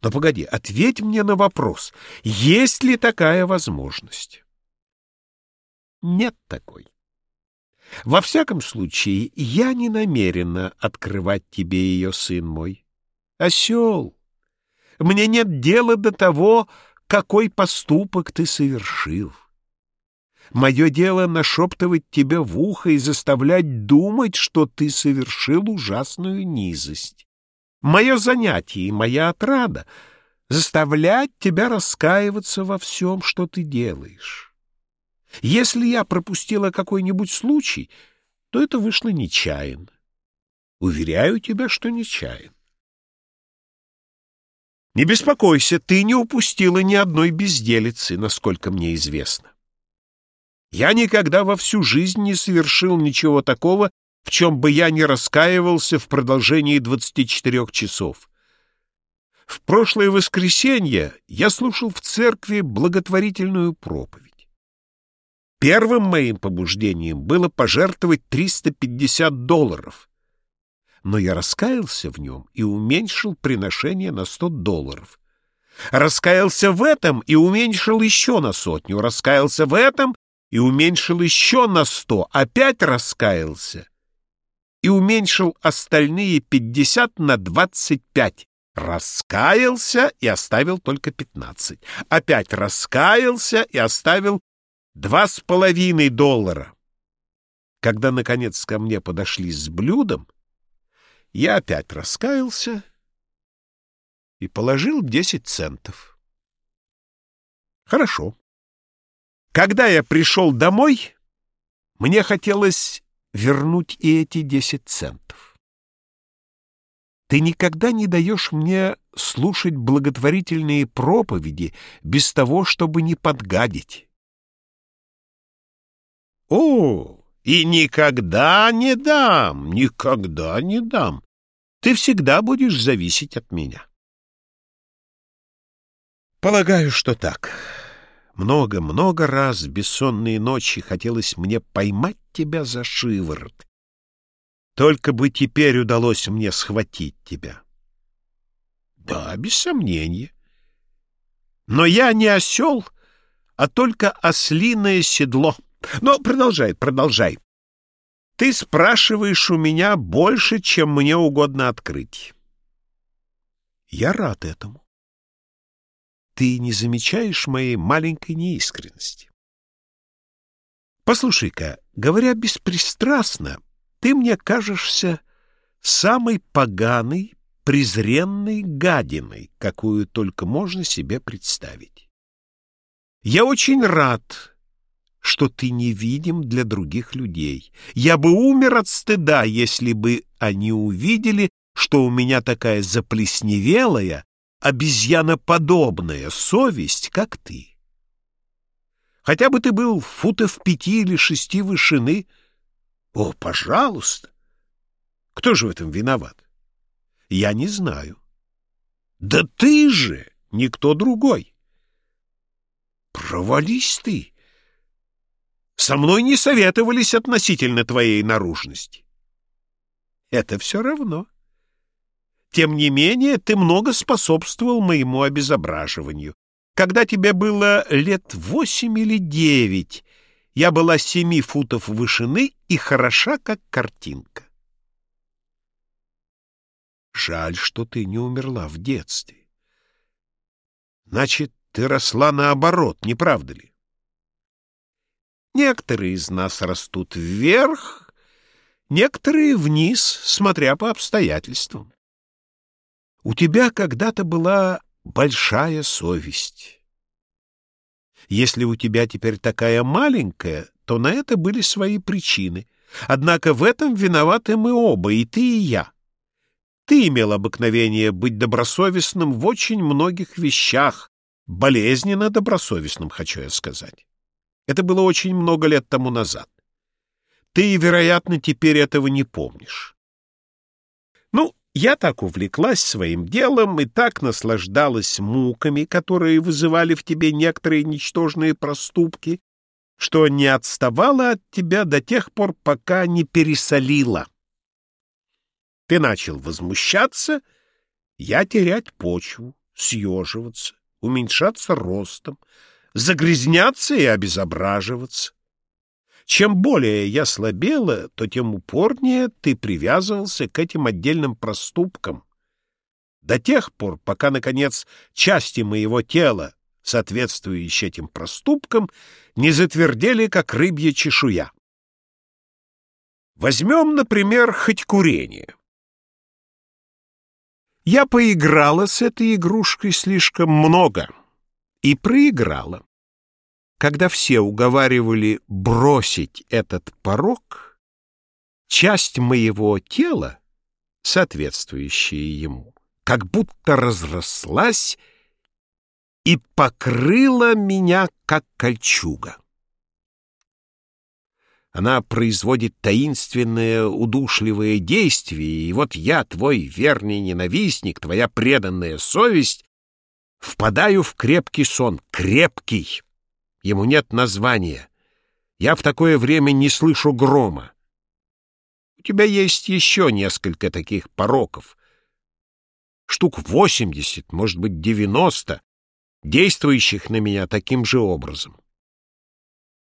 Но погоди, ответь мне на вопрос, есть ли такая возможность? Нет такой. Во всяком случае, я не намерена открывать тебе ее, сын мой. Осел, мне нет дела до того, какой поступок ты совершил. Мое дело нашептывать тебе в ухо и заставлять думать, что ты совершил ужасную низость. Мое занятие и моя отрада — заставлять тебя раскаиваться во всем, что ты делаешь. Если я пропустила какой-нибудь случай, то это вышло нечаянно. Уверяю тебя, что нечаянно. Не беспокойся, ты не упустила ни одной безделицы, насколько мне известно. Я никогда во всю жизнь не совершил ничего такого, в чем бы я не раскаивался в продолжении 24 часов. В прошлое воскресенье я слушал в церкви благотворительную проповедь. Первым моим побуждением было пожертвовать 350 долларов, но я раскаялся в нем и уменьшил приношение на 100 долларов. Раскаялся в этом и уменьшил еще на сотню, раскаялся в этом и уменьшил еще на сто, опять раскаялся и уменьшил остальные пятьдесят на двадцать пять. Раскаялся и оставил только пятнадцать. Опять раскаялся и оставил два с половиной доллара. Когда, наконец, ко мне подошли с блюдом, я опять раскаялся и положил десять центов. Хорошо. Когда я пришел домой, мне хотелось вернуть и эти десять центов. Ты никогда не даешь мне слушать благотворительные проповеди без того, чтобы не подгадить. О, и никогда не дам, никогда не дам. Ты всегда будешь зависеть от меня. Полагаю, что так. Много-много раз в бессонные ночи хотелось мне поймать тебя за шиворот. Только бы теперь удалось мне схватить тебя. Да, без сомнения. Но я не осел, а только ослиное седло. Но продолжай, продолжай. Ты спрашиваешь у меня больше, чем мне угодно открыть. Я рад этому ты не замечаешь моей маленькой неискренности. Послушай-ка, говоря беспристрастно, ты мне кажешься самой поганой, презренной гадиной, какую только можно себе представить. Я очень рад, что ты невидим для других людей. Я бы умер от стыда, если бы они увидели, что у меня такая заплесневелая, обезьяноподобная совесть, как ты. Хотя бы ты был футов пяти или шести вышины. О, пожалуйста! Кто же в этом виноват? Я не знаю. Да ты же, никто другой. Провались ты. Со мной не советовались относительно твоей наружности. Это все равно. Тем не менее, ты много способствовал моему обезображиванию. Когда тебе было лет восемь или девять, я была семи футов вышины и хороша, как картинка. Жаль, что ты не умерла в детстве. Значит, ты росла наоборот, не правда ли? Некоторые из нас растут вверх, некоторые вниз, смотря по обстоятельствам. У тебя когда-то была большая совесть. Если у тебя теперь такая маленькая, то на это были свои причины. Однако в этом виноваты мы оба, и ты, и я. Ты имел обыкновение быть добросовестным в очень многих вещах, болезненно добросовестным, хочу я сказать. Это было очень много лет тому назад. Ты, вероятно, теперь этого не помнишь. Ну, я так увлеклась своим делом и так наслаждалась муками, которые вызывали в тебе некоторые ничтожные проступки, что не отставала от тебя до тех пор, пока не пересолила. Ты начал возмущаться, я терять почву, съеживаться, уменьшаться ростом, загрязняться и обезображиваться. Чем более я слабела, то тем упорнее ты привязывался к этим отдельным проступкам. До тех пор, пока, наконец, части моего тела, соответствующие этим проступкам, не затвердели, как рыбья чешуя. Возьмем, например, хоть курение. Я поиграла с этой игрушкой слишком много и проиграла. Когда все уговаривали бросить этот порог, часть моего тела, соответствующая ему, как будто разрослась и покрыла меня, как кольчуга. Она производит таинственное, удушливое действие, и вот я, твой верный ненавистник, твоя преданная совесть, впадаю в крепкий сон. Крепкий! Ему нет названия. Я в такое время не слышу грома. У тебя есть еще несколько таких пороков. Штук восемьдесят, может быть, девяносто, действующих на меня таким же образом.